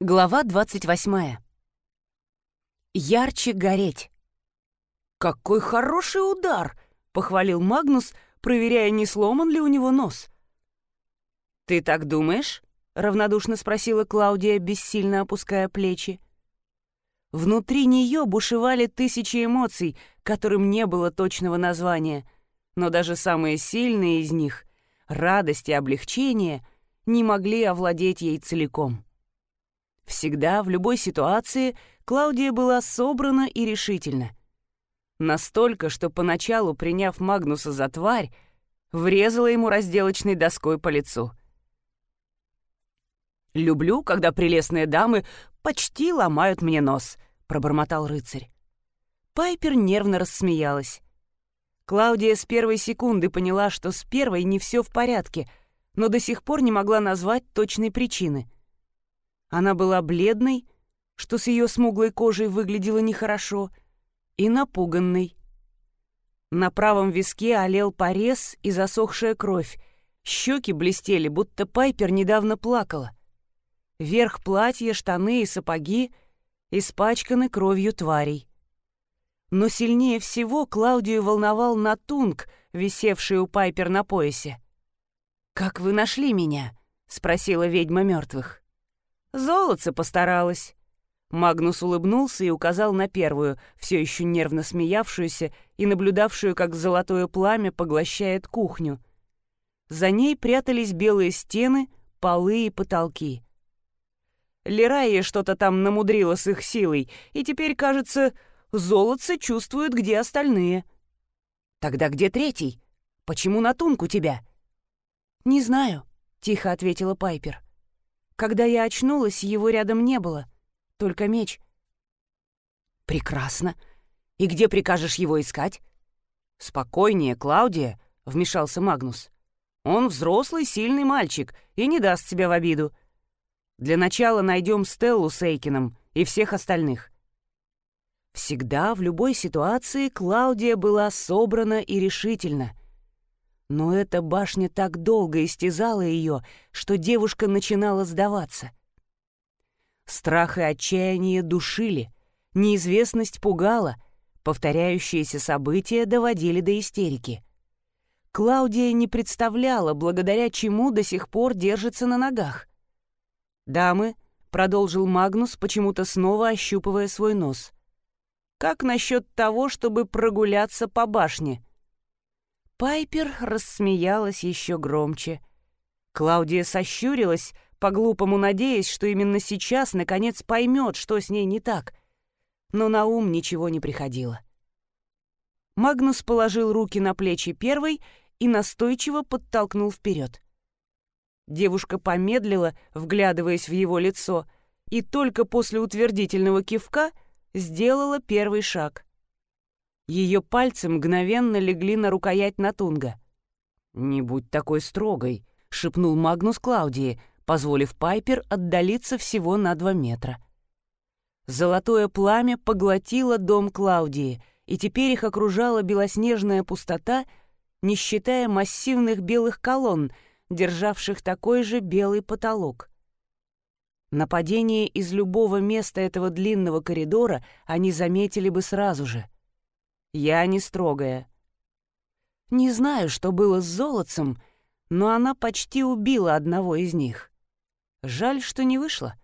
Глава 28. Ярче гореть. «Какой хороший удар!» — похвалил Магнус, проверяя, не сломан ли у него нос. «Ты так думаешь?» — равнодушно спросила Клаудия, бессильно опуская плечи. Внутри нее бушевали тысячи эмоций, которым не было точного названия, но даже самые сильные из них — радость и облегчение — не могли овладеть ей целиком. Всегда, в любой ситуации, Клаудия была собрана и решительна. Настолько, что поначалу, приняв Магнуса за тварь, врезала ему разделочной доской по лицу. «Люблю, когда прелестные дамы почти ломают мне нос», — пробормотал рыцарь. Пайпер нервно рассмеялась. Клаудия с первой секунды поняла, что с первой не все в порядке, но до сих пор не могла назвать точной причины — она была бледной, что с ее смуглой кожей выглядело нехорошо, и напуганной. На правом виске олел порез и засохшая кровь. Щеки блестели, будто Пайпер недавно плакала. Верх платья, штаны и сапоги испачканы кровью тварей. Но сильнее всего Клаудию волновал натунг, висевший у Пайпер на поясе. «Как вы нашли меня?» — спросила ведьма мертвых. Золотце постаралась. Магнус улыбнулся и указал на первую, все еще нервно смеявшуюся и наблюдавшую, как золотое пламя поглощает кухню. За ней прятались белые стены, полы и потолки. Лерайя что-то там намудрила с их силой, и теперь, кажется, золотце чувствует, где остальные. «Тогда где третий? Почему на тунку тебя?» «Не знаю», — тихо ответила Пайпер. Когда я очнулась, его рядом не было, только меч. «Прекрасно. И где прикажешь его искать?» «Спокойнее, Клаудия», — вмешался Магнус. «Он взрослый, сильный мальчик и не даст себя в обиду. Для начала найдем Стеллу с Эйкином и всех остальных». Всегда, в любой ситуации, Клаудия была собрана и решительна — но эта башня так долго истязала ее, что девушка начинала сдаваться. Страх и отчаяние душили, неизвестность пугала, повторяющиеся события доводили до истерики. Клаудия не представляла, благодаря чему до сих пор держится на ногах. «Дамы», — продолжил Магнус, почему-то снова ощупывая свой нос, — «как насчет того, чтобы прогуляться по башне?» Пайпер рассмеялась еще громче. Клаудия сощурилась, по-глупому надеясь, что именно сейчас наконец поймет, что с ней не так. Но на ум ничего не приходило. Магнус положил руки на плечи первой и настойчиво подтолкнул вперед. Девушка помедлила, вглядываясь в его лицо, и только после утвердительного кивка сделала первый шаг. Ее пальцы мгновенно легли на рукоять Натунга. «Не будь такой строгой», — шепнул Магнус Клаудии, позволив Пайпер отдалиться всего на два метра. Золотое пламя поглотило дом Клаудии, и теперь их окружала белоснежная пустота, не считая массивных белых колонн, державших такой же белый потолок. Нападение из любого места этого длинного коридора они заметили бы сразу же — я не строгая. Не знаю, что было с золотцем, но она почти убила одного из них. Жаль, что не вышло.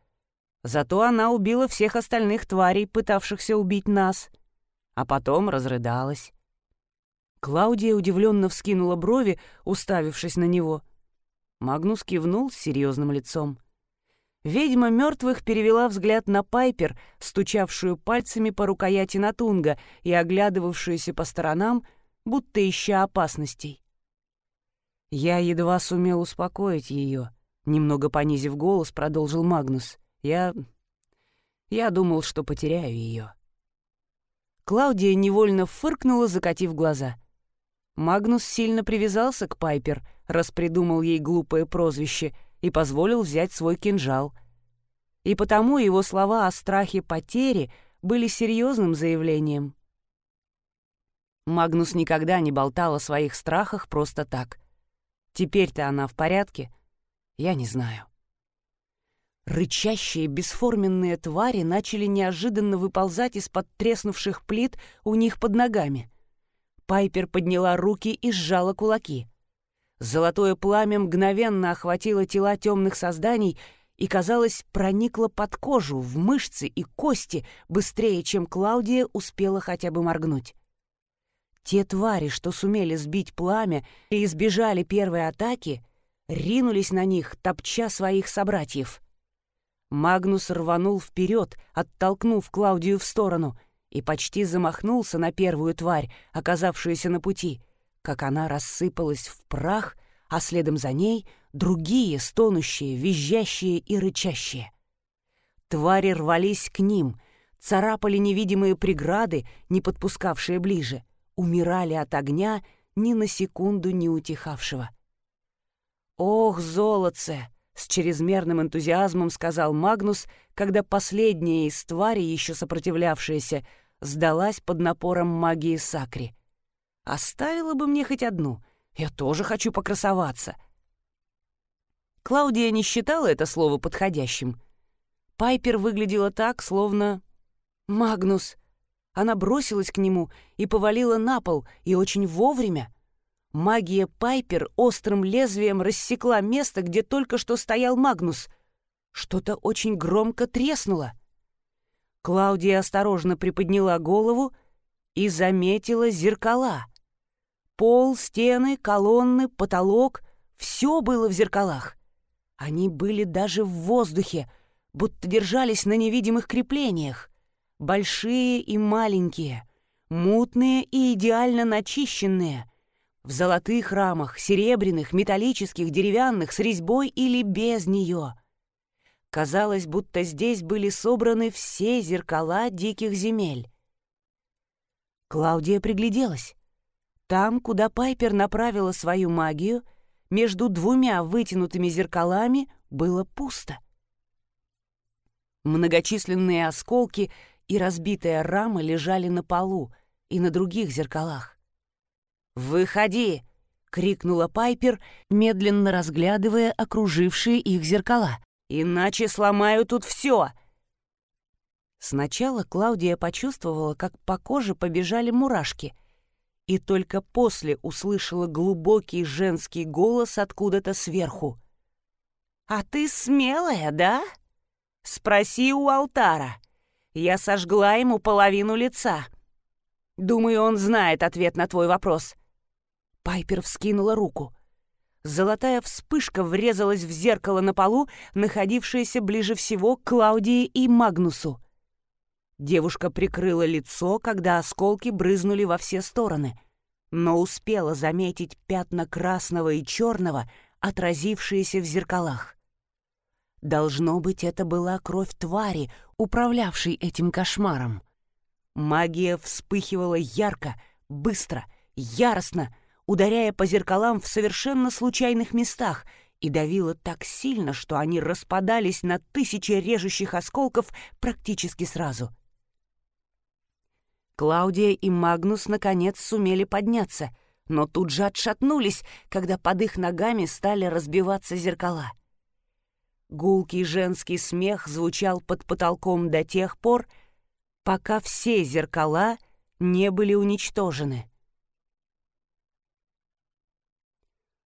Зато она убила всех остальных тварей, пытавшихся убить нас. А потом разрыдалась. Клаудия удивленно вскинула брови, уставившись на него. Магнус кивнул с серьезным лицом. Ведьма мертвых перевела взгляд на Пайпер, стучавшую пальцами по рукояти Натунга и оглядывавшуюся по сторонам, будто ища опасностей. Я едва сумел успокоить ее. Немного понизив голос, продолжил Магнус. Я... я думал, что потеряю ее. Клаудия невольно фыркнула, закатив глаза. Магнус сильно привязался к Пайпер, распридумал ей глупое прозвище — и позволил взять свой кинжал. И потому его слова о страхе потери были серьезным заявлением. Магнус никогда не болтал о своих страхах просто так. Теперь-то она в порядке? Я не знаю. Рычащие бесформенные твари начали неожиданно выползать из-под треснувших плит у них под ногами. Пайпер подняла руки и сжала кулаки. Золотое пламя мгновенно охватило тела темных созданий и, казалось, проникло под кожу, в мышцы и кости быстрее, чем Клаудия успела хотя бы моргнуть. Те твари, что сумели сбить пламя и избежали первой атаки, ринулись на них, топча своих собратьев. Магнус рванул вперед, оттолкнув Клаудию в сторону, и почти замахнулся на первую тварь, оказавшуюся на пути, как она рассыпалась в прах, а следом за ней другие, стонущие, визжащие и рычащие. Твари рвались к ним, царапали невидимые преграды, не подпускавшие ближе, умирали от огня, ни на секунду не утихавшего. «Ох, золотце!» С чрезмерным энтузиазмом сказал Магнус, когда последняя из тварей, еще сопротивлявшаяся, сдалась под напором магии Сакри. «Оставила бы мне хоть одну. Я тоже хочу покрасоваться». Клаудия не считала это слово подходящим. Пайпер выглядела так, словно... «Магнус!» Она бросилась к нему и повалила на пол, и очень вовремя. Магия Пайпер острым лезвием рассекла место, где только что стоял Магнус. Что-то очень громко треснуло. Клаудия осторожно приподняла голову и заметила зеркала. Пол, стены, колонны, потолок — все было в зеркалах. Они были даже в воздухе, будто держались на невидимых креплениях. Большие и маленькие, мутные и идеально начищенные — в золотых рамах, серебряных, металлических, деревянных, с резьбой или без нее. Казалось, будто здесь были собраны все зеркала диких земель. Клаудия пригляделась. Там, куда Пайпер направила свою магию, между двумя вытянутыми зеркалами было пусто. Многочисленные осколки и разбитая рама лежали на полу и на других зеркалах. «Выходи!» — крикнула Пайпер, медленно разглядывая окружившие их зеркала. «Иначе сломаю тут все!» Сначала Клаудия почувствовала, как по коже побежали мурашки, и только после услышала глубокий женский голос откуда-то сверху. «А ты смелая, да? Спроси у алтара. Я сожгла ему половину лица. Думаю, он знает ответ на твой вопрос. Пайпер вскинула руку. Золотая вспышка врезалась в зеркало на полу, находившееся ближе всего к Клаудии и Магнусу. Девушка прикрыла лицо, когда осколки брызнули во все стороны, но успела заметить пятна красного и черного, отразившиеся в зеркалах. Должно быть, это была кровь твари, управлявшей этим кошмаром. Магия вспыхивала ярко, быстро, яростно, ударяя по зеркалам в совершенно случайных местах, и давила так сильно, что они распадались на тысячи режущих осколков практически сразу. Клаудия и Магнус наконец сумели подняться, но тут же отшатнулись, когда под их ногами стали разбиваться зеркала. Гулкий женский смех звучал под потолком до тех пор, пока все зеркала не были уничтожены.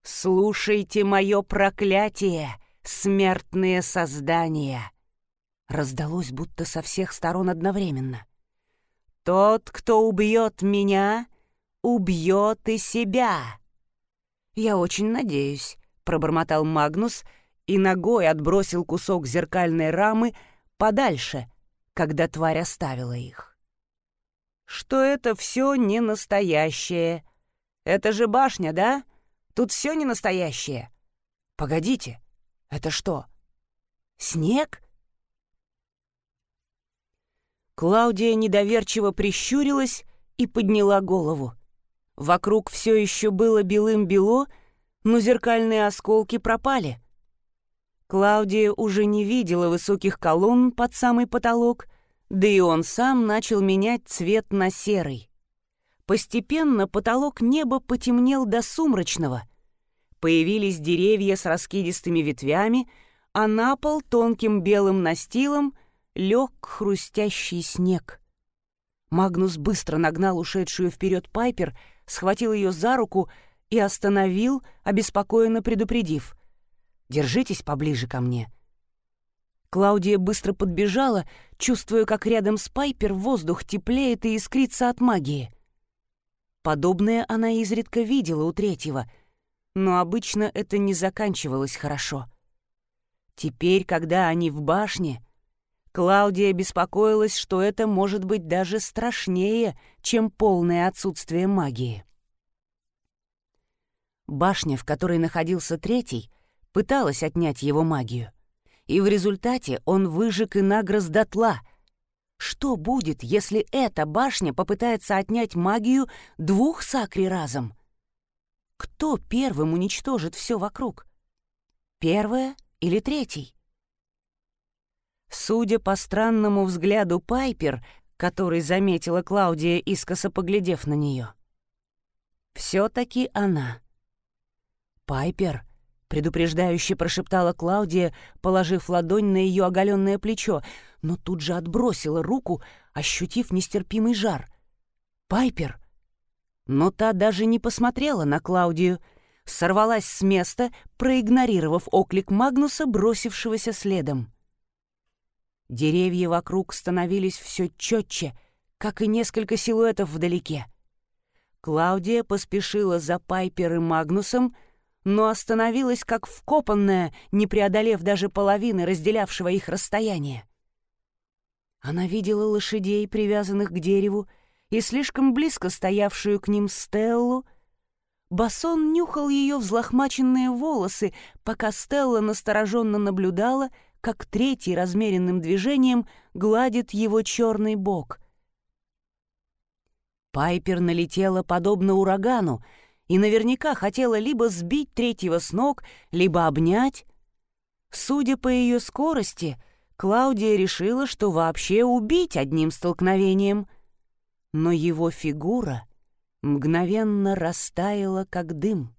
«Слушайте мое проклятие, смертные создания!» Раздалось будто со всех сторон одновременно. «Тот, кто убьет меня, убьет и себя!» «Я очень надеюсь», — пробормотал Магнус и ногой отбросил кусок зеркальной рамы подальше, когда тварь оставила их. «Что это все не настоящее? Это же башня, да?» Тут все не настоящее. Погодите, это что? Снег? Клаудия недоверчиво прищурилась и подняла голову. Вокруг все еще было белым-бело, но зеркальные осколки пропали. Клаудия уже не видела высоких колонн под самый потолок, да и он сам начал менять цвет на серый. Постепенно потолок неба потемнел до сумрачного. Появились деревья с раскидистыми ветвями, а на пол тонким белым настилом лег хрустящий снег. Магнус быстро нагнал ушедшую вперед Пайпер, схватил ее за руку и остановил, обеспокоенно предупредив. «Держитесь поближе ко мне». Клаудия быстро подбежала, чувствуя, как рядом с Пайпер воздух теплеет и искрится от магии. Подобное она изредка видела у третьего, но обычно это не заканчивалось хорошо. Теперь, когда они в башне, Клаудия беспокоилась, что это может быть даже страшнее, чем полное отсутствие магии. Башня, в которой находился третий, пыталась отнять его магию. И в результате он выжег и нагроз дотла. Что будет, если эта башня попытается отнять магию двух сакри разом? Кто первым уничтожит все вокруг? Первая или третий? Судя по странному взгляду Пайпер, который заметила Клаудия, искоса поглядев на нее. Все-таки она. «Пайпер», — предупреждающе прошептала Клаудия, положив ладонь на ее оголенное плечо, но тут же отбросила руку, ощутив нестерпимый жар. «Пайпер!» Но та даже не посмотрела на Клаудию, сорвалась с места, проигнорировав оклик Магнуса, бросившегося следом. Деревья вокруг становились все четче, как и несколько силуэтов вдалеке. Клаудия поспешила за Пайпер и Магнусом, но остановилась как вкопанная, не преодолев даже половины разделявшего их расстояния. Она видела лошадей, привязанных к дереву, и слишком близко стоявшую к ним Стеллу. Басон нюхал ее взлохмаченные волосы, пока Стелла настороженно наблюдала, как третий размеренным движением гладит его черный бок. Пайпер налетела подобно урагану, и наверняка хотела либо сбить третьего с ног, либо обнять. Судя по ее скорости, Клаудия решила, что вообще убить одним столкновением. Но его фигура мгновенно растаяла, как дым.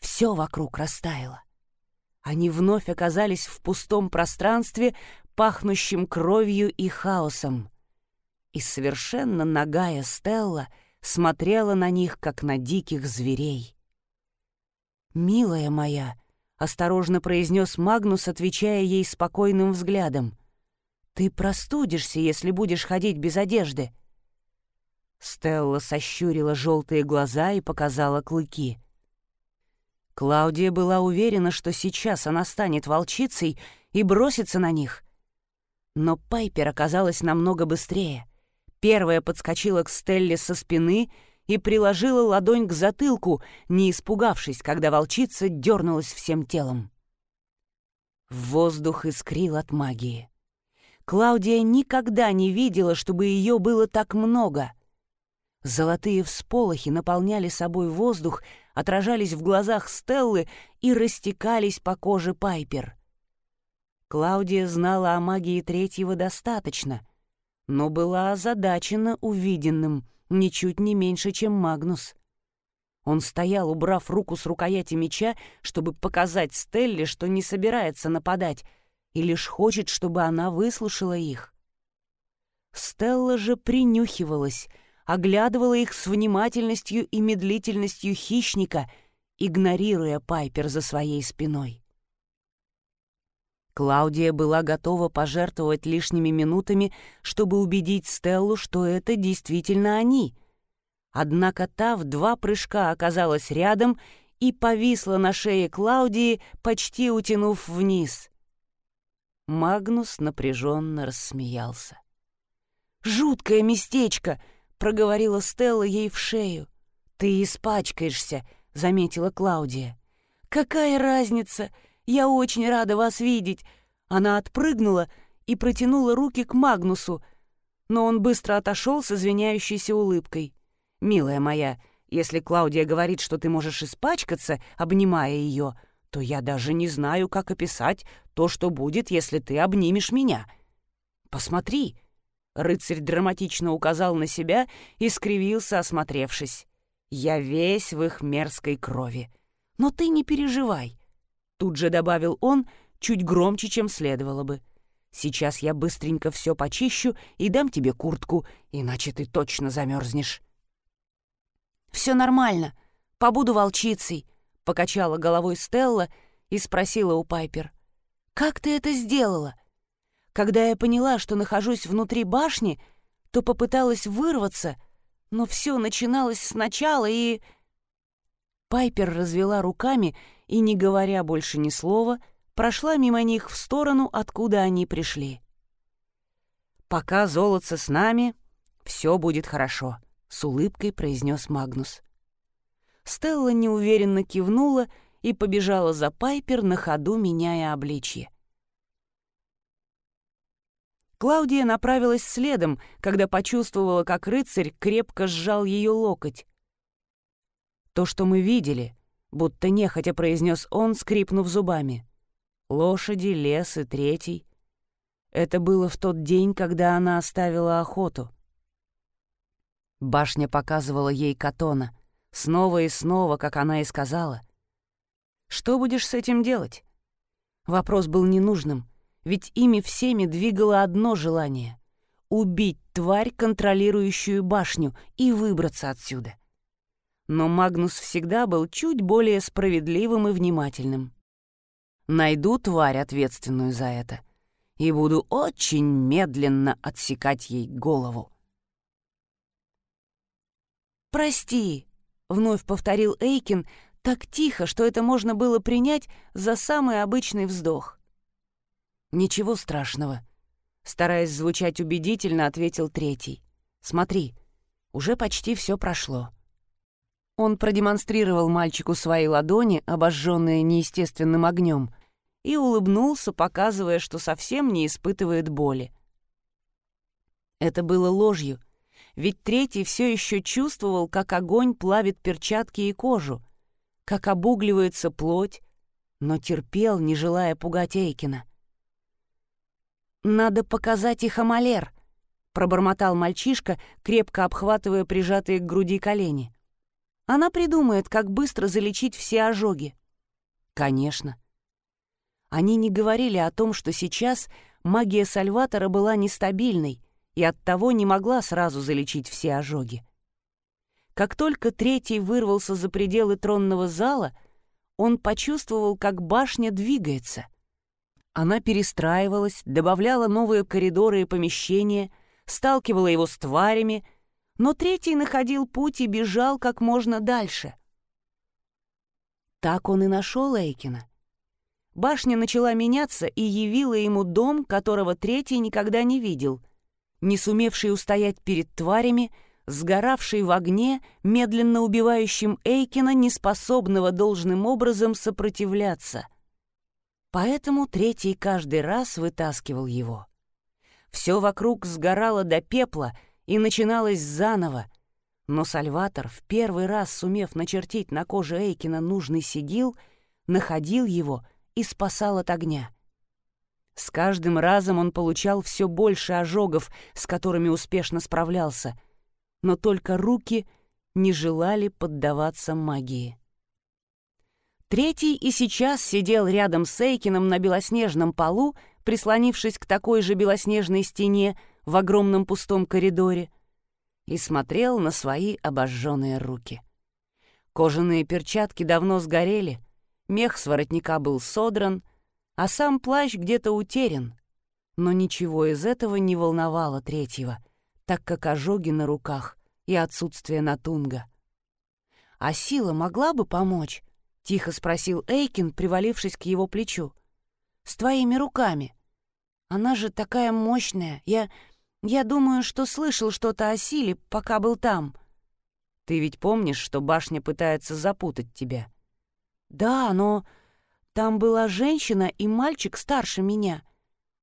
Все вокруг растаяло. Они вновь оказались в пустом пространстве, пахнущем кровью и хаосом. И совершенно нагая Стелла — смотрела на них, как на диких зверей. «Милая моя», — осторожно произнес Магнус, отвечая ей спокойным взглядом, «ты простудишься, если будешь ходить без одежды». Стелла сощурила желтые глаза и показала клыки. Клаудия была уверена, что сейчас она станет волчицей и бросится на них. Но Пайпер оказалась намного быстрее — Первая подскочила к Стелле со спины и приложила ладонь к затылку, не испугавшись, когда волчица дернулась всем телом. Воздух искрил от магии. Клаудия никогда не видела, чтобы ее было так много. Золотые всполохи наполняли собой воздух, отражались в глазах Стеллы и растекались по коже Пайпер. Клаудия знала о магии третьего достаточно — но была озадачена увиденным ничуть не меньше, чем Магнус. Он стоял, убрав руку с рукояти меча, чтобы показать Стелле, что не собирается нападать, и лишь хочет, чтобы она выслушала их. Стелла же принюхивалась, оглядывала их с внимательностью и медлительностью хищника, игнорируя Пайпер за своей спиной. Клаудия была готова пожертвовать лишними минутами, чтобы убедить Стеллу, что это действительно они. Однако та в два прыжка оказалась рядом и повисла на шее Клаудии, почти утянув вниз. Магнус напряженно рассмеялся. «Жуткое местечко!» — проговорила Стелла ей в шею. «Ты испачкаешься», — заметила Клаудия. «Какая разница?» Я очень рада вас видеть!» Она отпрыгнула и протянула руки к Магнусу, но он быстро отошел с извиняющейся улыбкой. «Милая моя, если Клаудия говорит, что ты можешь испачкаться, обнимая ее, то я даже не знаю, как описать то, что будет, если ты обнимешь меня. Посмотри!» Рыцарь драматично указал на себя и скривился, осмотревшись. «Я весь в их мерзкой крови. Но ты не переживай. Тут же добавил он, чуть громче, чем следовало бы. Сейчас я быстренько все почищу и дам тебе куртку, иначе ты точно замерзнешь. Все нормально, побуду волчицей, покачала головой Стелла и спросила у Пайпер. Как ты это сделала? Когда я поняла, что нахожусь внутри башни, то попыталась вырваться, но все начиналось сначала и... Пайпер развела руками и, не говоря больше ни слова, прошла мимо них в сторону, откуда они пришли. «Пока золото с нами, все будет хорошо», — с улыбкой произнес Магнус. Стелла неуверенно кивнула и побежала за Пайпер на ходу, меняя обличье. Клаудия направилась следом, когда почувствовала, как рыцарь крепко сжал ее локоть. То, что мы видели, будто нехотя произнес он, скрипнув зубами. Лошади, лес и третий. Это было в тот день, когда она оставила охоту. Башня показывала ей Катона, снова и снова, как она и сказала. «Что будешь с этим делать?» Вопрос был ненужным, ведь ими всеми двигало одно желание — убить тварь, контролирующую башню, и выбраться отсюда. Но Магнус всегда был чуть более справедливым и внимательным. Найду тварь, ответственную за это, и буду очень медленно отсекать ей голову. «Прости», — вновь повторил Эйкин, так тихо, что это можно было принять за самый обычный вздох. «Ничего страшного», — стараясь звучать убедительно, ответил третий. «Смотри, уже почти все прошло». Он продемонстрировал мальчику свои ладони, обожженные неестественным огнем, и улыбнулся, показывая, что совсем не испытывает боли. Это было ложью, ведь третий все еще чувствовал, как огонь плавит перчатки и кожу, как обугливается плоть, но терпел, не желая пугать Эйкина. «Надо показать их Амалер», — пробормотал мальчишка, крепко обхватывая прижатые к груди колени. «Она придумает, как быстро залечить все ожоги». «Конечно». Они не говорили о том, что сейчас магия Сальватора была нестабильной и оттого не могла сразу залечить все ожоги. Как только третий вырвался за пределы тронного зала, он почувствовал, как башня двигается. Она перестраивалась, добавляла новые коридоры и помещения, сталкивала его с тварями, но третий находил путь и бежал как можно дальше. Так он и нашел Эйкина. Башня начала меняться и явила ему дом, которого третий никогда не видел, не сумевший устоять перед тварями, сгоравший в огне, медленно убивающим Эйкина, неспособного должным образом сопротивляться. Поэтому третий каждый раз вытаскивал его. Все вокруг сгорало до пепла и начиналось заново, но Сальватор, в первый раз сумев начертить на коже Эйкина нужный сигил, находил его и спасал от огня. С каждым разом он получал все больше ожогов, с которыми успешно справлялся, но только руки не желали поддаваться магии. Третий и сейчас сидел рядом с Эйкином на белоснежном полу, прислонившись к такой же белоснежной стене в огромном пустом коридоре, и смотрел на свои обожженные руки. Кожаные перчатки давно сгорели, мех с воротника был содран, а сам плащ где-то утерян. Но ничего из этого не волновало третьего, так как ожоги на руках и отсутствие натунга. А сила могла бы помочь? — тихо спросил Эйкин, привалившись к его плечу. «С твоими руками. Она же такая мощная. Я... я думаю, что слышал что-то о силе, пока был там». «Ты ведь помнишь, что башня пытается запутать тебя?» «Да, но там была женщина и мальчик старше меня.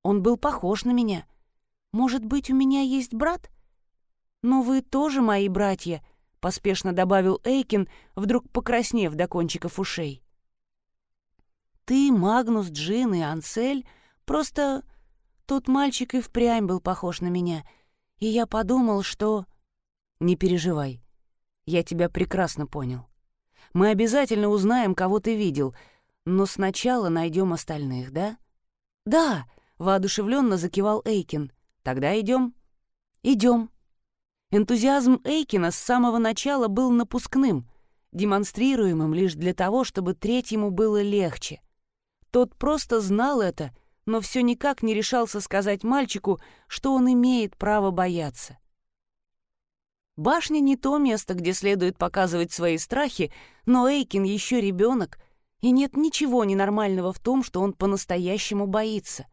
Он был похож на меня. Может быть, у меня есть брат? Но вы тоже мои братья, — поспешно добавил Эйкин, вдруг покраснев до кончиков ушей. «Ты, Магнус, Джин и Ансель, просто... Тот мальчик и впрямь был похож на меня, и я подумал, что...» «Не переживай, я тебя прекрасно понял. Мы обязательно узнаем, кого ты видел, но сначала найдем остальных, да?» «Да», — воодушевленно закивал Эйкин. «Тогда идем». «Идем». Энтузиазм Эйкина с самого начала был напускным, демонстрируемым лишь для того, чтобы третьему было легче. Тот просто знал это, но все никак не решался сказать мальчику, что он имеет право бояться. Башня не то место, где следует показывать свои страхи, но Эйкин еще ребенок, и нет ничего ненормального в том, что он по-настоящему боится.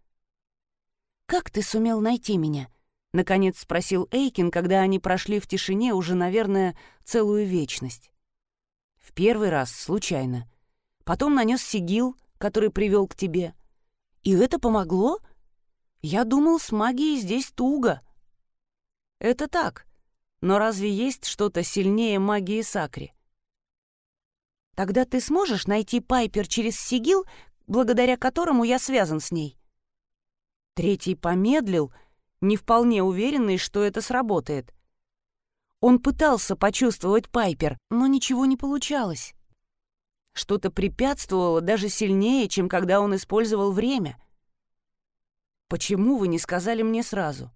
«Как ты сумел найти меня?» — наконец спросил Эйкин, когда они прошли в тишине уже, наверное, целую вечность. В первый раз случайно. Потом нанес сигил, который привел к тебе. И это помогло? Я думал, с магией здесь туго. Это так. Но разве есть что-то сильнее магии Сакри? Тогда ты сможешь найти Пайпер через сигил, благодаря которому я связан с ней?» Третий помедлил, не вполне уверенный, что это сработает. Он пытался почувствовать Пайпер, но ничего не получалось. Что-то препятствовало даже сильнее, чем когда он использовал время. «Почему вы не сказали мне сразу?»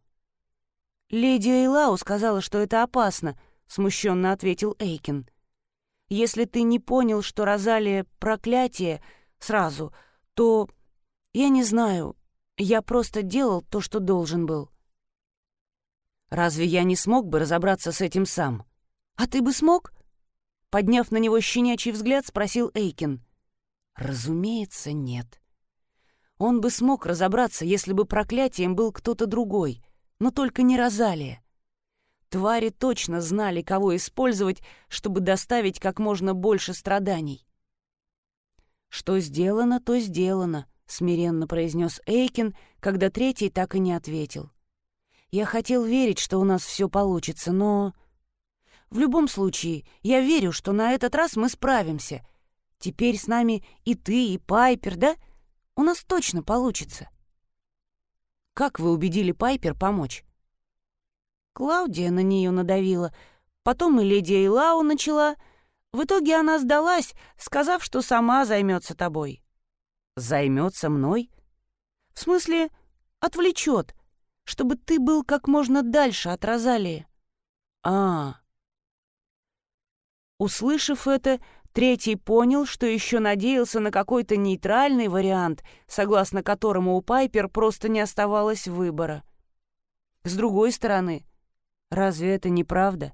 «Леди Эйлау сказала, что это опасно», — смущенно ответил Эйкин. «Если ты не понял, что Розалия — проклятие сразу, то... Я не знаю, я просто делал то, что должен был». «Разве я не смог бы разобраться с этим сам?» «А ты бы смог?» Подняв на него щенячий взгляд, спросил Эйкин. «Разумеется, нет. Он бы смог разобраться, если бы проклятием был кто-то другой» но только не Розалия. Твари точно знали, кого использовать, чтобы доставить как можно больше страданий. «Что сделано, то сделано», — смиренно произнес Эйкин, когда третий так и не ответил. «Я хотел верить, что у нас все получится, но...» «В любом случае, я верю, что на этот раз мы справимся. Теперь с нами и ты, и Пайпер, да? У нас точно получится». Как вы убедили Пайпер помочь?» Клаудия на нее надавила, потом и леди Эйлау начала. В итоге она сдалась, сказав, что сама займется тобой. Займется мной? В смысле, отвлечет, чтобы ты был как можно дальше от Розалии. А. Услышав это, Третий понял, что еще надеялся на какой-то нейтральный вариант, согласно которому у Пайпер просто не оставалось выбора. С другой стороны, разве это не правда?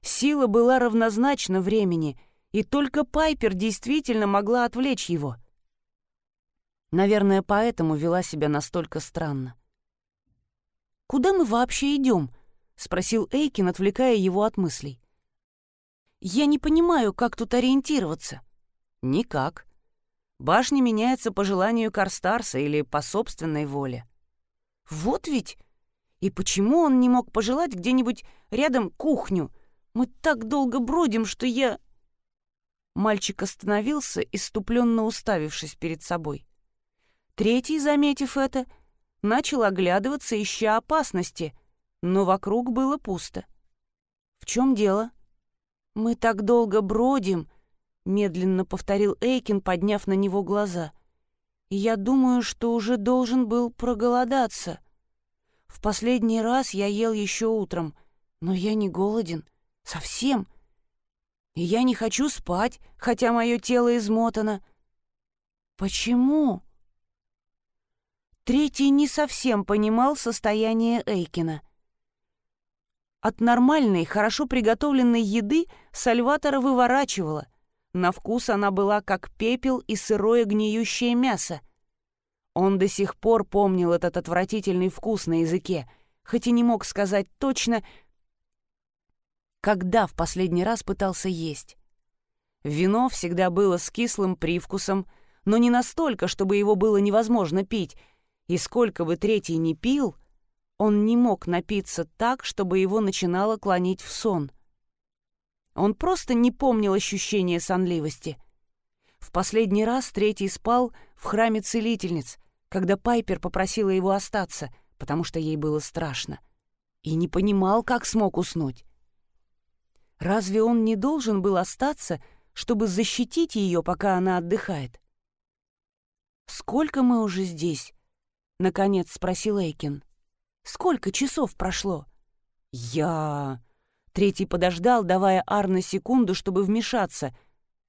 Сила была равнозначна времени, и только Пайпер действительно могла отвлечь его. Наверное, поэтому вела себя настолько странно. «Куда мы вообще идем?» — спросил Эйкин, отвлекая его от мыслей. Я не понимаю, как тут ориентироваться. Никак. Башня меняется по желанию Карстарса или по собственной воле. Вот ведь! И почему он не мог пожелать где-нибудь рядом кухню? Мы так долго бродим, что я... Мальчик остановился, иступленно уставившись перед собой. Третий, заметив это, начал оглядываться, ища опасности, но вокруг было пусто. В чем дело? «Мы так долго бродим», — медленно повторил Эйкин, подняв на него глаза. «Я думаю, что уже должен был проголодаться. В последний раз я ел еще утром, но я не голоден. Совсем. И я не хочу спать, хотя мое тело измотано. Почему?» Третий не совсем понимал состояние Эйкина. От нормальной, хорошо приготовленной еды Сальватора выворачивала. На вкус она была как пепел и сырое гниющее мясо. Он до сих пор помнил этот отвратительный вкус на языке, хоть и не мог сказать точно, когда в последний раз пытался есть. Вино всегда было с кислым привкусом, но не настолько, чтобы его было невозможно пить, и сколько бы третий не пил — он не мог напиться так, чтобы его начинало клонить в сон. Он просто не помнил ощущения сонливости. В последний раз третий спал в храме целительниц, когда Пайпер попросила его остаться, потому что ей было страшно, и не понимал, как смог уснуть. Разве он не должен был остаться, чтобы защитить ее, пока она отдыхает? «Сколько мы уже здесь?» — наконец спросил Эйкин. «Сколько часов прошло?» «Я...» Третий подождал, давая Арне секунду, чтобы вмешаться.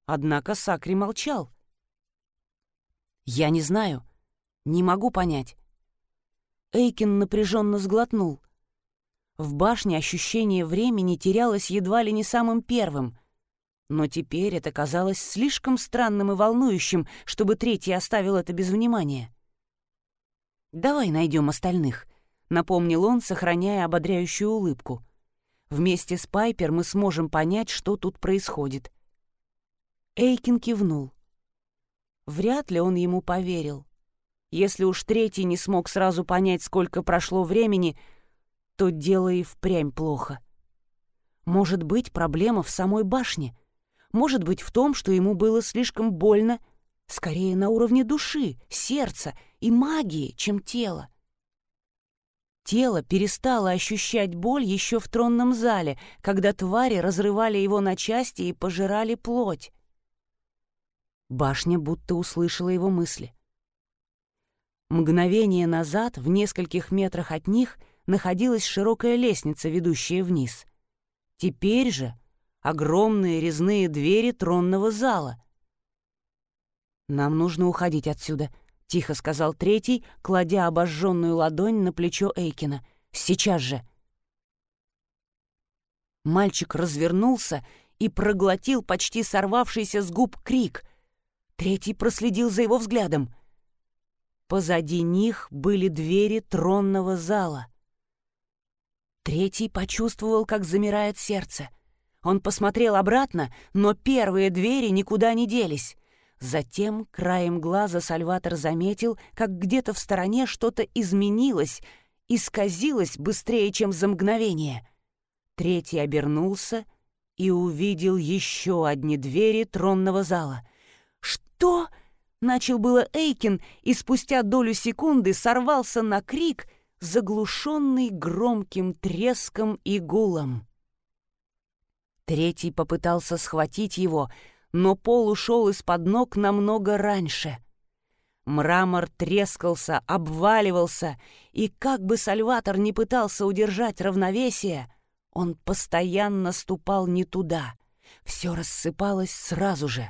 Однако Сакри молчал. «Я не знаю. Не могу понять». Эйкин напряженно сглотнул. В башне ощущение времени терялось едва ли не самым первым. Но теперь это казалось слишком странным и волнующим, чтобы третий оставил это без внимания. «Давай найдем остальных», — напомнил он, сохраняя ободряющую улыбку. «Вместе с Пайпер мы сможем понять, что тут происходит». Эйкин кивнул. Вряд ли он ему поверил. Если уж третий не смог сразу понять, сколько прошло времени, то дело и впрямь плохо. Может быть, проблема в самой башне. Может быть, в том, что ему было слишком больно, скорее на уровне души, сердца и магии, чем тела. Тело перестало ощущать боль еще в тронном зале, когда твари разрывали его на части и пожирали плоть. Башня будто услышала его мысли. Мгновение назад, в нескольких метрах от них, находилась широкая лестница, ведущая вниз. Теперь же огромные резные двери тронного зала. «Нам нужно уходить отсюда», — тихо сказал третий, кладя обожженную ладонь на плечо Эйкина. «Сейчас же!» Мальчик развернулся и проглотил почти сорвавшийся с губ крик. Третий проследил за его взглядом. Позади них были двери тронного зала. Третий почувствовал, как замирает сердце. Он посмотрел обратно, но первые двери никуда не делись. Затем краем глаза Сальватор заметил, как где-то в стороне что-то изменилось, исказилось быстрее, чем за мгновение. Третий обернулся и увидел еще одни двери тронного зала. «Что?» — начал было Эйкин, и спустя долю секунды сорвался на крик, заглушенный громким треском и гулом. Третий попытался схватить его — но пол ушел из-под ног намного раньше. Мрамор трескался, обваливался, и как бы Сальватор не пытался удержать равновесие, он постоянно ступал не туда. Все рассыпалось сразу же.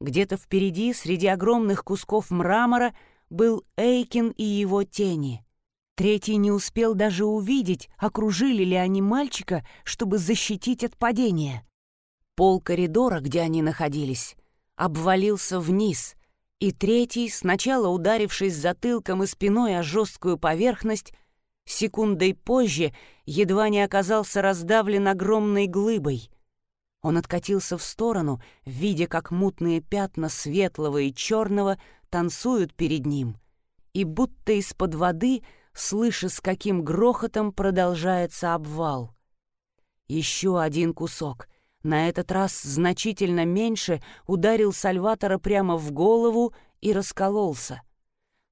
Где-то впереди, среди огромных кусков мрамора, был Эйкин и его тени. Третий не успел даже увидеть, окружили ли они мальчика, чтобы защитить от падения. Пол коридора, где они находились, обвалился вниз, и третий, сначала ударившись затылком и спиной о жесткую поверхность, секундой позже едва не оказался раздавлен огромной глыбой. Он откатился в сторону, видя, как мутные пятна светлого и черного танцуют перед ним, и будто из-под воды, слыша, с каким грохотом продолжается обвал. Еще один кусок — на этот раз значительно меньше ударил Сальватора прямо в голову и раскололся.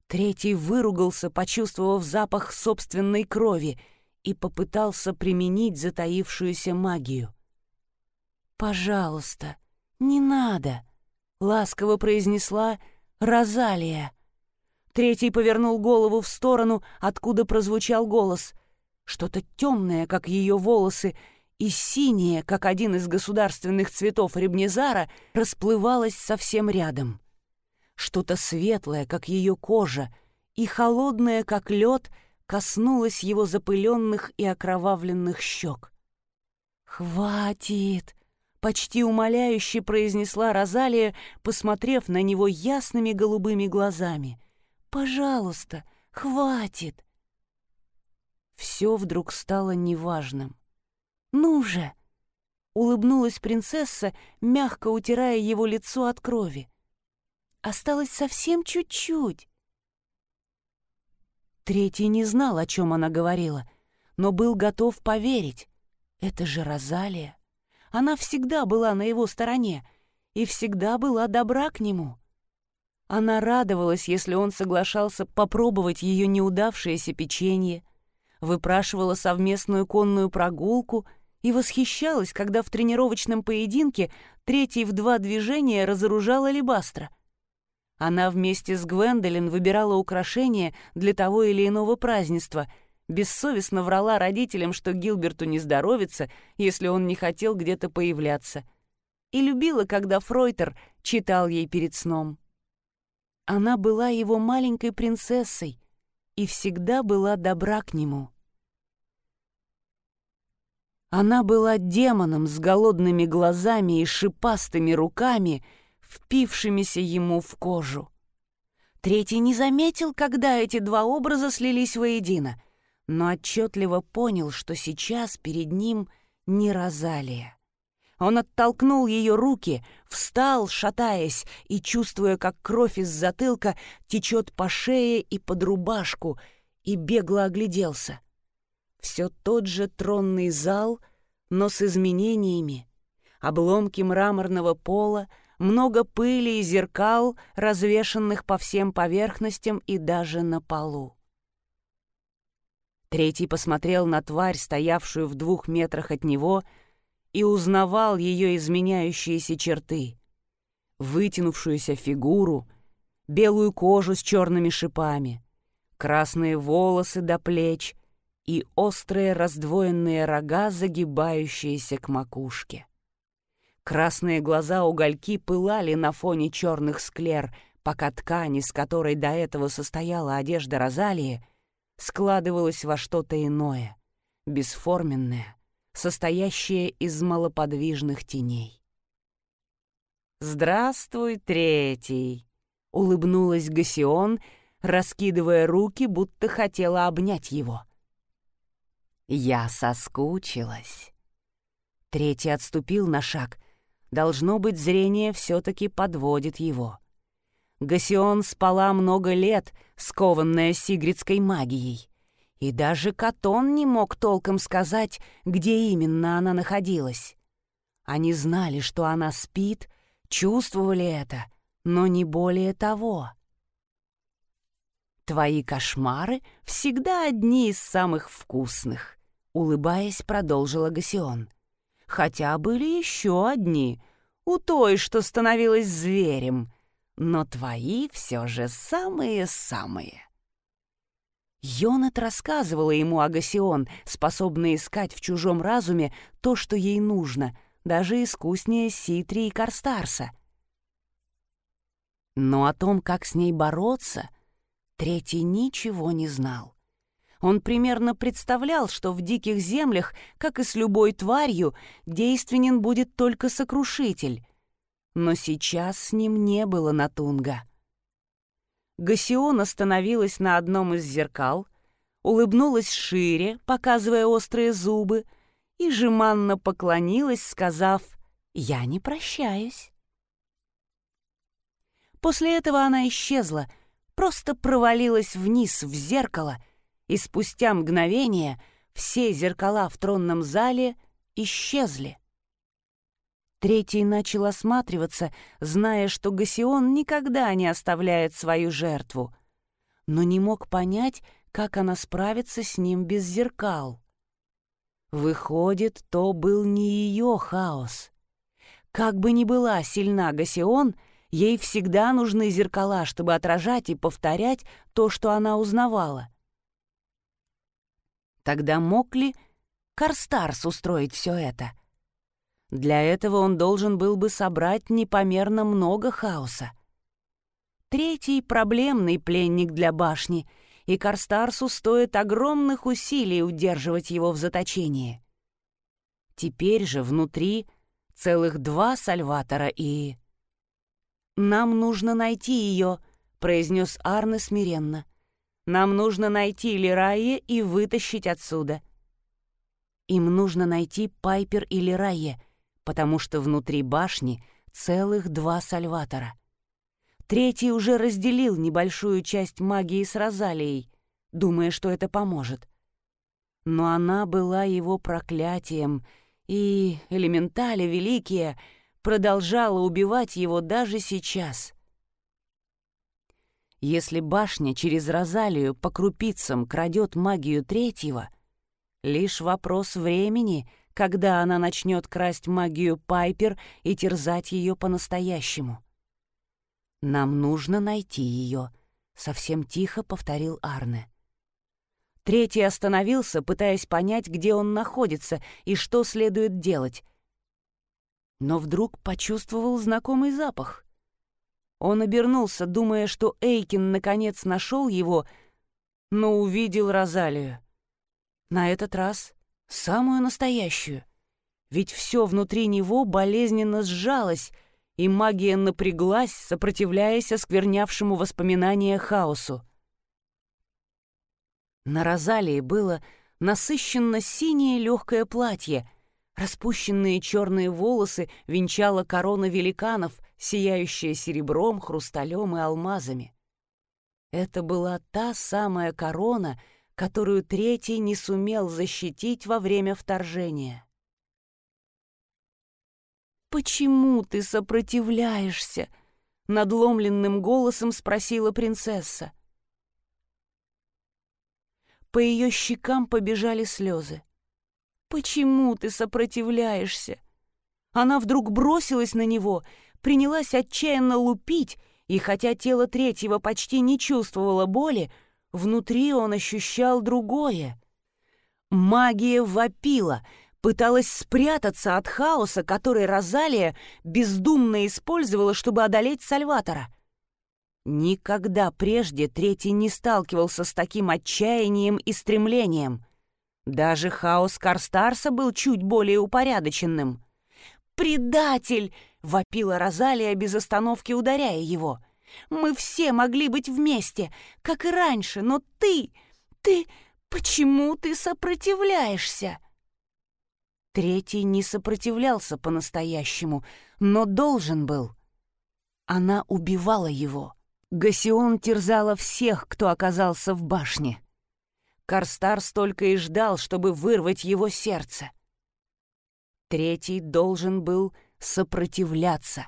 Третий выругался, почувствовав запах собственной крови, и попытался применить затаившуюся магию. «Пожалуйста, не надо», — ласково произнесла Розалия. Третий повернул голову в сторону, откуда прозвучал голос. Что-то темное, как ее волосы, — и синее, как один из государственных цветов Ребнезара, расплывалось совсем рядом. Что-то светлое, как ее кожа, и холодное, как лед, коснулось его запыленных и окровавленных щек. «Хватит!» — почти умоляюще произнесла Розалия, посмотрев на него ясными голубыми глазами. «Пожалуйста, хватит!» Все вдруг стало неважным. «Ну же!» — улыбнулась принцесса, мягко утирая его лицо от крови. «Осталось совсем чуть-чуть». Третий не знал, о чем она говорила, но был готов поверить. Это же Розалия. Она всегда была на его стороне и всегда была добра к нему. Она радовалась, если он соглашался попробовать ее неудавшееся печенье, выпрашивала совместную конную прогулку — и восхищалась, когда в тренировочном поединке третий в два движения разоружал алебастра. Она вместе с Гвендолин выбирала украшения для того или иного празднества, бессовестно врала родителям, что Гилберту не здоровится, если он не хотел где-то появляться, и любила, когда Фройтер читал ей перед сном. Она была его маленькой принцессой и всегда была добра к нему. Она была демоном с голодными глазами и шипастыми руками — впившимися ему в кожу. Третий не заметил, когда эти два образа слились воедино, но отчетливо понял, что сейчас перед ним не Розалия. Он оттолкнул ее руки, встал, шатаясь, и, чувствуя, как кровь из затылка течет по шее и под рубашку, и бегло огляделся. Все тот же тронный зал, но с изменениями. Обломки мраморного пола — много пыли и зеркал, развешанных по всем поверхностям и даже на полу. Третий посмотрел на тварь, стоявшую в двух метрах от него, и узнавал ее изменяющиеся черты. Вытянувшуюся фигуру, белую кожу с черными шипами, красные волосы до плеч и острые раздвоенные рога, загибающиеся к макушке. Красные глаза угольки пылали на фоне черных склер, пока ткань, из которой до этого состояла одежда Розалии, складывалась во что-то иное, бесформенное, состоящее из малоподвижных теней. «Здравствуй, третий!» — улыбнулась Гасион, раскидывая руки, будто хотела обнять его. «Я соскучилась». Третий отступил на шаг — Должно быть, зрение все-таки подводит его. Гасион спала много лет, скованная сигридской магией. И даже Катон не мог толком сказать, где именно она находилась. Они знали, что она спит, чувствовали это, но не более того. «Твои кошмары всегда одни из самых вкусных», — улыбаясь, продолжила Гасион. Хотя были еще одни, у той, что становилась зверем, но твои все же самые-самые. Йонат рассказывала ему о Гасион, способной искать в чужом разуме то, что ей нужно, даже искуснее Ситри и Карстарса. Но о том, как с ней бороться, третий ничего не знал. Он примерно представлял, что в диких землях, как и с любой тварью, действенен будет только сокрушитель. Но сейчас с ним не было Натунга. Гасион остановилась на одном из зеркал, улыбнулась шире, показывая острые зубы, и жеманно поклонилась, сказав «Я не прощаюсь». После этого она исчезла, просто провалилась вниз в зеркало — и спустя мгновение все зеркала в тронном зале исчезли. Третий начал осматриваться, зная, что Гасион никогда не оставляет свою жертву, но не мог понять, как она справится с ним без зеркал. Выходит, то был не ее хаос. Как бы ни была сильна Гасион, ей всегда нужны зеркала, чтобы отражать и повторять то, что она узнавала — Тогда мог ли Карстарс устроить все это? Для этого он должен был бы собрать непомерно много хаоса. Третий проблемный пленник для башни, и Карстарсу стоит огромных усилий удерживать его в заточении. Теперь же внутри целых два Сальватора и... «Нам нужно найти ее», — произнес Арне смиренно. — нам нужно найти Лирае и вытащить отсюда. Им нужно найти Пайпер и Лирае, потому что внутри башни целых два Сальватора. Третий уже разделил небольшую часть магии с Розалией, думая, что это поможет. Но она была его проклятием, и элементали великие продолжала убивать его даже сейчас — если башня через Розалию по крупицам крадет магию третьего, лишь вопрос времени, когда она начнет красть магию Пайпер и терзать ее по-настоящему. «Нам нужно найти ее», — совсем тихо повторил Арне. Третий остановился, пытаясь понять, где он находится и что следует делать. Но вдруг почувствовал знакомый запах. Он обернулся, думая, что Эйкин наконец нашел его, но увидел Розалию. На этот раз самую настоящую. Ведь все внутри него болезненно сжалось, и магия напряглась, сопротивляясь осквернявшему воспоминания хаосу. На Розалии было насыщенно синее легкое платье, распущенные черные волосы венчала корона великанов, сияющая серебром, хрусталем и алмазами. Это была та самая корона, которую третий не сумел защитить во время вторжения. «Почему ты сопротивляешься?» — надломленным голосом спросила принцесса. По ее щекам побежали слезы. «Почему ты сопротивляешься?» Она вдруг бросилась на него, принялась отчаянно лупить, и хотя тело третьего почти не чувствовало боли, внутри он ощущал другое. Магия вопила, пыталась спрятаться от хаоса, который Розалия бездумно использовала, чтобы одолеть Сальватора. Никогда прежде третий не сталкивался с таким отчаянием и стремлением. Даже хаос Карстарса был чуть более упорядоченным. «Предатель!» — вопила Розалия без остановки, ударяя его. «Мы все могли быть вместе, как и раньше, но ты... ты... почему ты сопротивляешься?» Третий не сопротивлялся по-настоящему, но должен был. Она убивала его. Гасион терзала всех, кто оказался в башне. Карстар столько и ждал, чтобы вырвать его сердце. Третий должен был сопротивляться,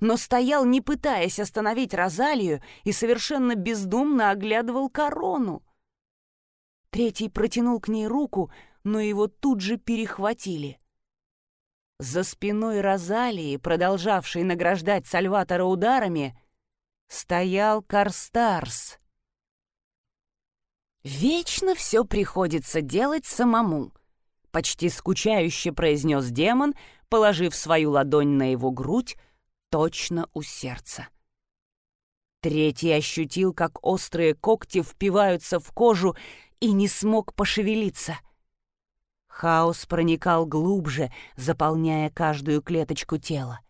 но стоял, не пытаясь остановить Розалию, и совершенно бездумно оглядывал корону. Третий протянул к ней руку, но его тут же перехватили. За спиной Розалии, продолжавшей награждать Сальватора ударами, стоял Карстарс. «Вечно все приходится делать самому», — почти скучающе произнес демон, положив свою ладонь на его грудь точно у сердца. Третий ощутил, как острые когти впиваются в кожу и не смог пошевелиться. Хаос проникал глубже, заполняя каждую клеточку тела.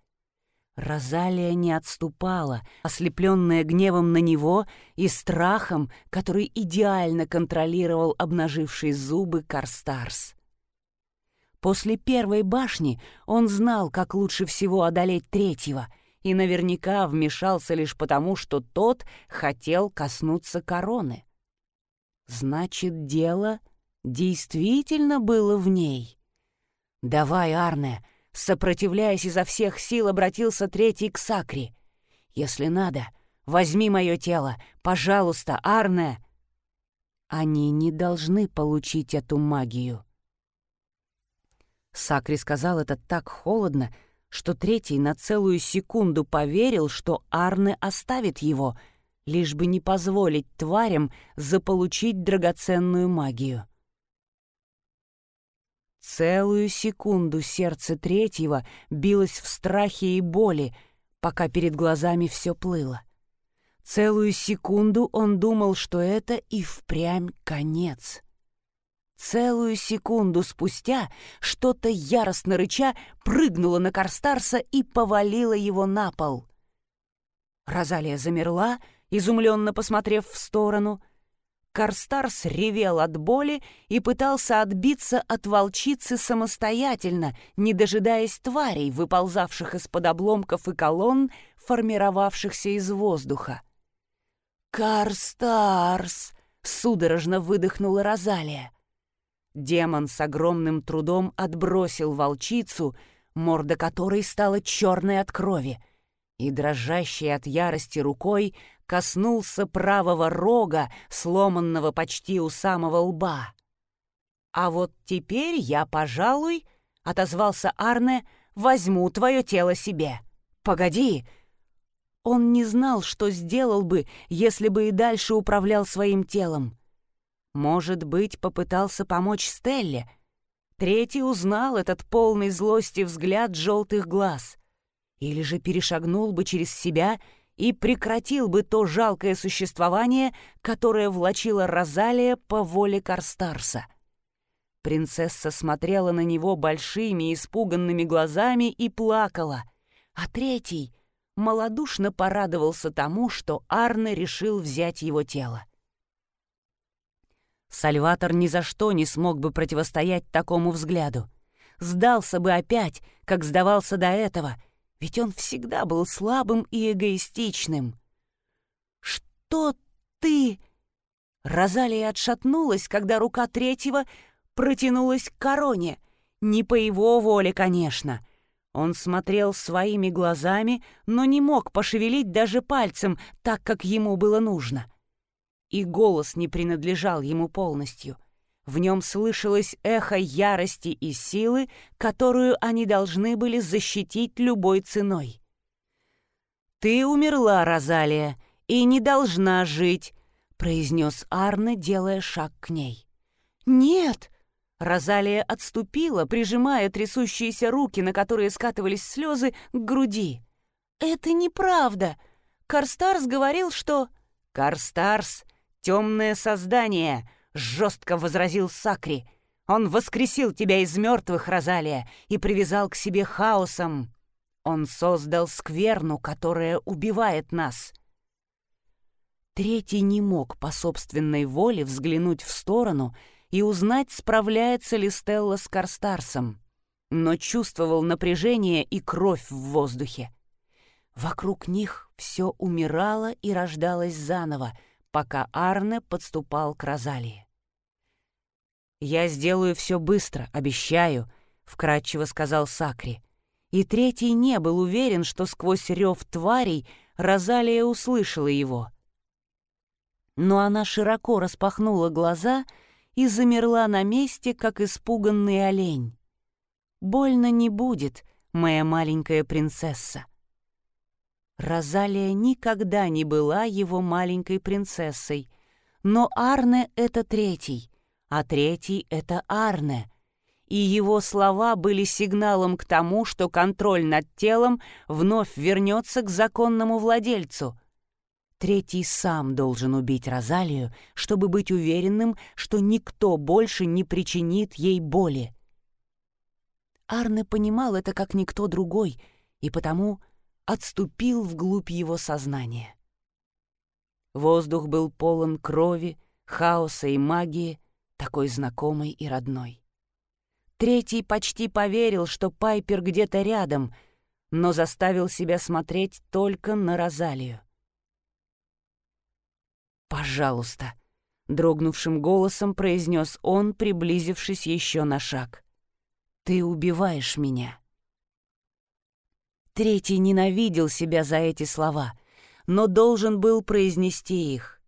Розалия не отступала, ослепленная гневом на него и страхом, который идеально контролировал обнажившие зубы Карстарс. После первой башни он знал, как лучше всего одолеть третьего, и наверняка вмешался лишь потому, что тот хотел коснуться короны. Значит, дело действительно было в ней. «Давай, Арне!» Сопротивляясь изо всех сил, обратился третий к Сакри. «Если надо, возьми мое тело, пожалуйста, Арне!» Они не должны получить эту магию. Сакри сказал это так холодно, что третий на целую секунду поверил, что Арне оставит его, лишь бы не позволить тварям заполучить драгоценную магию. Целую секунду сердце третьего билось в страхе и боли, пока перед глазами все плыло. Целую секунду он думал, что это и впрямь конец. Целую секунду спустя что-то яростно рыча прыгнуло на Карстарса и повалило его на пол. Розалия замерла, изумленно посмотрев в сторону — Карстарс ревел от боли и пытался отбиться от волчицы самостоятельно, не дожидаясь тварей, выползавших из-под обломков и колонн, формировавшихся из воздуха. «Карстарс!» — судорожно выдохнула Розалия. Демон с огромным трудом отбросил волчицу, морда которой стала черной от крови, и, дрожащей от ярости рукой, коснулся правого рога, сломанного почти у самого лба. «А вот теперь я, пожалуй, — отозвался Арне, — возьму твое тело себе. Погоди!» Он не знал, что сделал бы, если бы и дальше управлял своим телом. Может быть, попытался помочь Стелле. Третий узнал этот полный злости взгляд желтых глаз. Или же перешагнул бы через себя и прекратил бы то жалкое существование, которое влачила Розалия по воле Карстарса. Принцесса смотрела на него большими испуганными глазами и плакала, а третий малодушно порадовался тому, что Арне решил взять его тело. Сальватор ни за что не смог бы противостоять такому взгляду. Сдался бы опять, как сдавался до этого, ведь он всегда был слабым и эгоистичным. «Что ты...» Розалия отшатнулась, когда рука третьего протянулась к короне. Не по его воле, конечно. Он смотрел своими глазами, но не мог пошевелить даже пальцем так, как ему было нужно. И голос не принадлежал ему полностью. В нем слышалось эхо ярости и силы, которую они должны были защитить любой ценой. «Ты умерла, Розалия, и не должна жить», — произнес Арне, делая шаг к ней. «Нет!» Розалия отступила, прижимая трясущиеся руки, на которые скатывались слезы, к груди. «Это неправда. Карстарс говорил, что...» «Карстарс — темное создание», жестко возразил Сакри. «Он воскресил тебя из мертвых, Розалия, и привязал к себе хаосом. Он создал скверну, которая убивает нас». Третий не мог по собственной воле взглянуть в сторону и узнать, справляется ли Стелла с Карстарсом, но чувствовал напряжение и кровь в воздухе. Вокруг них все умирало и рождалось заново, пока Арне подступал к Розалии. «Я сделаю все быстро, обещаю», — вкратчиво сказал Сакри. И третий не был уверен, что сквозь рев тварей Розалия услышала его. Но она широко распахнула глаза и замерла на месте, как испуганный олень. «Больно не будет, моя маленькая принцесса». Розалия никогда не была его маленькой принцессой, но Арне — это третий — а третий — это Арне. И его слова были сигналом к тому, что контроль над телом вновь вернется к законному владельцу. Третий сам должен убить Розалию, чтобы быть уверенным, что никто больше не причинит ей боли. Арне понимал это как никто другой, и потому отступил вглубь его сознания. Воздух был полон крови, хаоса и магии, такой знакомый и родной. Третий почти поверил, что Пайпер где-то рядом, но заставил себя смотреть только на Розалию. «Пожалуйста», — дрогнувшим голосом произнес он, приблизившись еще на шаг. «Ты убиваешь меня». Третий ненавидел себя за эти слова, но должен был произнести их.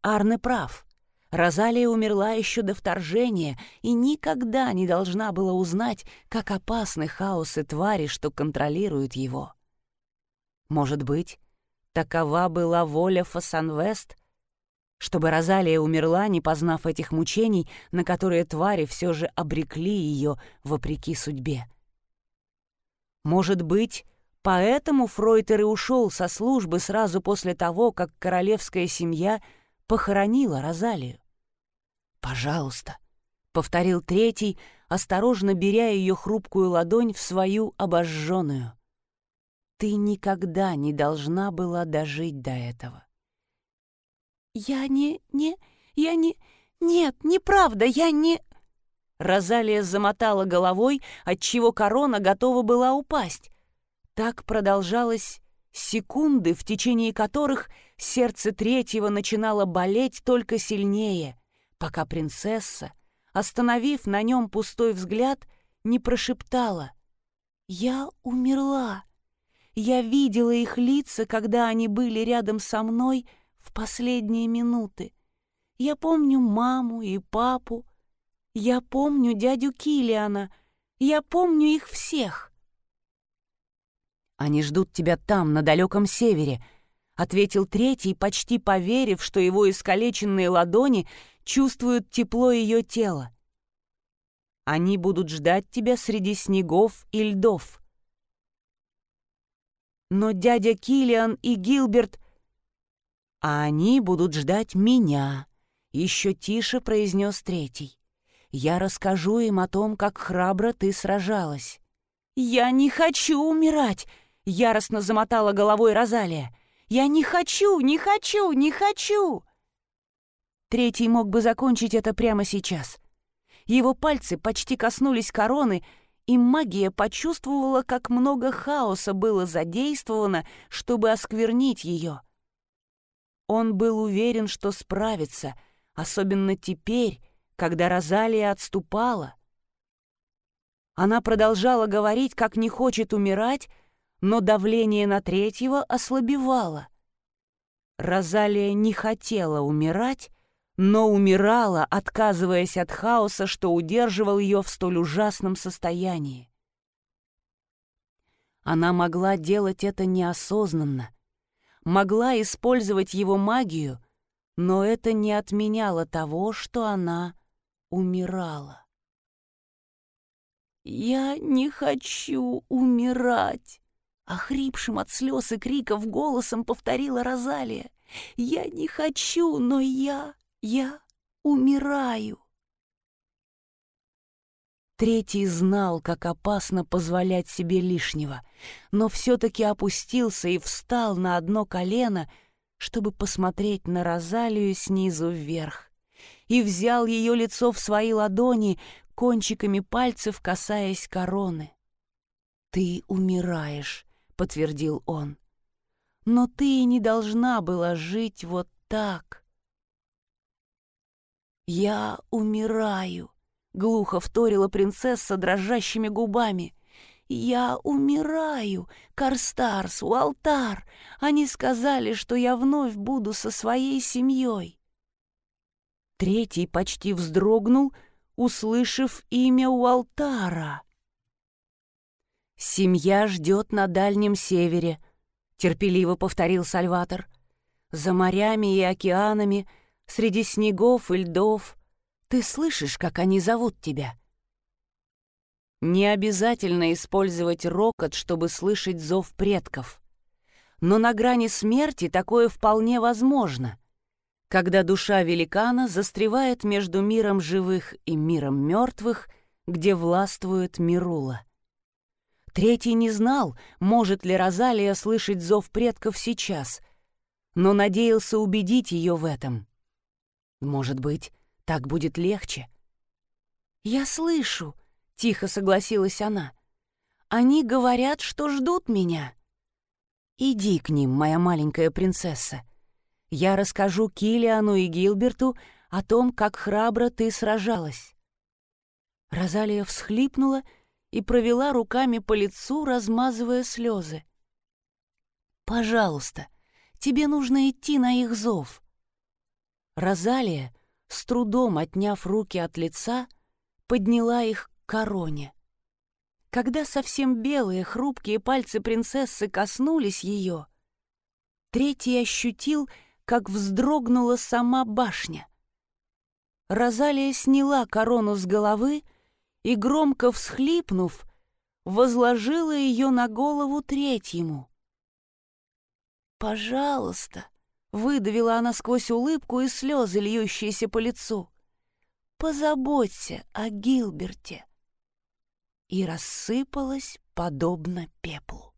Арне прав. Розалия умерла еще до вторжения и никогда не должна была узнать, как опасны хаос и твари, что контролируют его. Может быть, такова была воля Фасанвест, чтобы Розалия умерла, не познав этих мучений, на которые твари все же обрекли ее вопреки судьбе. Может быть, поэтому Фройтер и ушел со службы сразу после того, как королевская семья похоронила Розалию. «Пожалуйста», — повторил третий, осторожно беря ее хрупкую ладонь в свою обожженную. «Ты никогда не должна была дожить до этого». «Я не... не... я не... нет, неправда, я не...» Розалия замотала головой, отчего корона готова была упасть. Так продолжалось секунды, в течение которых сердце третьего начинало болеть только сильнее — пока принцесса, остановив на нем пустой взгляд, не прошептала «Я умерла. Я видела их лица, когда они были рядом со мной в последние минуты. Я помню маму и папу. Я помню дядю Килиана. Я помню их всех». Они ждут тебя там, на далеком севере», — ответил третий, почти поверив, что его искалеченные ладони чувствуют тепло ее тела. «Они будут ждать тебя среди снегов и льдов». Но дядя Килиан и Гилберт... «А они будут ждать меня», — еще тише произнес третий. «Я расскажу им о том, как храбро ты сражалась». «Я не хочу умирать!» — яростно замотала головой Розалия. «Я не хочу, не хочу, не хочу!» Третий мог бы закончить это прямо сейчас. Его пальцы почти коснулись короны, и магия почувствовала, как много хаоса было задействовано, чтобы осквернить ее. Он был уверен, что справится, особенно теперь, когда Розалия отступала. Она продолжала говорить, как не хочет умирать, но давление на третьего ослабевало. Розалия не хотела умирать, но умирала, отказываясь от хаоса, что удерживал ее в столь ужасном состоянии. Она могла делать это неосознанно, могла использовать его магию, но это не отменяло того, что она умирала. «Я не хочу умирать!» Охрипшим от слез и криков голосом повторила Розалия. «Я не хочу, но я, я умираю!» Третий знал, как опасно позволять себе лишнего, но все-таки опустился и встал на одно колено, чтобы посмотреть на Розалию снизу вверх, и взял ее лицо в свои ладони, кончиками пальцев касаясь короны. «Ты умираешь», — подтвердил он. «Но ты и не должна была жить вот так». «Я умираю», — глухо вторила принцесса дрожащими губами. «Я умираю, Карстарс, Уалтар. Они сказали, что я вновь буду со своей семьей». Третий почти вздрогнул, — услышав имя Уалтара. «Семья ждет на Дальнем Севере», — терпеливо повторил Сальватор. «За морями и океанами, среди снегов и льдов. Ты слышишь, как они зовут тебя?» Не обязательно использовать рокот, чтобы слышать зов предков. Но на грани смерти такое вполне возможно — когда душа великана застревает между миром живых и миром мертвых, где властвует Мирула. Третий не знал, может ли Розалия слышать зов предков сейчас, но надеялся убедить ее в этом. Может быть, так будет легче. «Я слышу», — тихо согласилась она. «Они говорят, что ждут меня». «Иди к ним, моя маленькая принцесса я расскажу Килиану и Гилберту о том, как храбро ты сражалась». Розалия всхлипнула и провела руками по лицу, размазывая слезы. «Пожалуйста, тебе нужно идти на их зов». Розалия, с трудом отняв руки от лица, подняла их к короне. Когда совсем белые хрупкие пальцы принцессы коснулись ее, третий ощутил, как вздрогнула сама башня. Розалия сняла корону с головы и, громко всхлипнув, возложила ее на голову третьему. «Пожалуйста», — выдавила она сквозь улыбку и слезы, льющиеся по лицу, — «позаботься о Гилберте». И рассыпалась подобно пеплу.